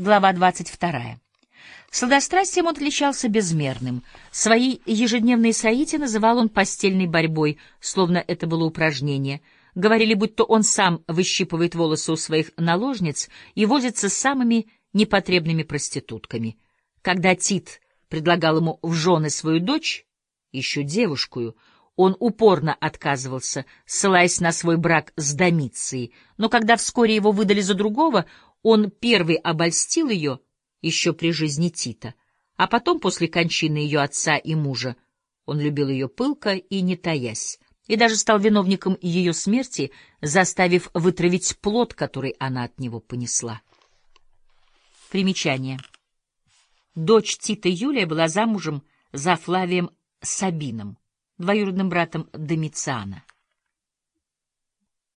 Глава 22. Сладострастием он отличался безмерным. Свои ежедневные соития называл он постельной борьбой, словно это было упражнение. Говорили, будто он сам выщипывает волосы у своих наложниц и возится с самыми непотребными проститутками. Когда Тит предлагал ему в жены свою дочь, еще девушкую, он упорно отказывался, ссылаясь на свой брак с Домицией, но когда вскоре его выдали за другого, он первый обольстил ее еще при жизни Тита, а потом, после кончины ее отца и мужа, он любил ее пылко и не таясь, и даже стал виновником ее смерти, заставив вытравить плод, который она от него понесла. Примечание. Дочь Тита Юлия была замужем за Флавием Сабином, двоюродным братом Домициана.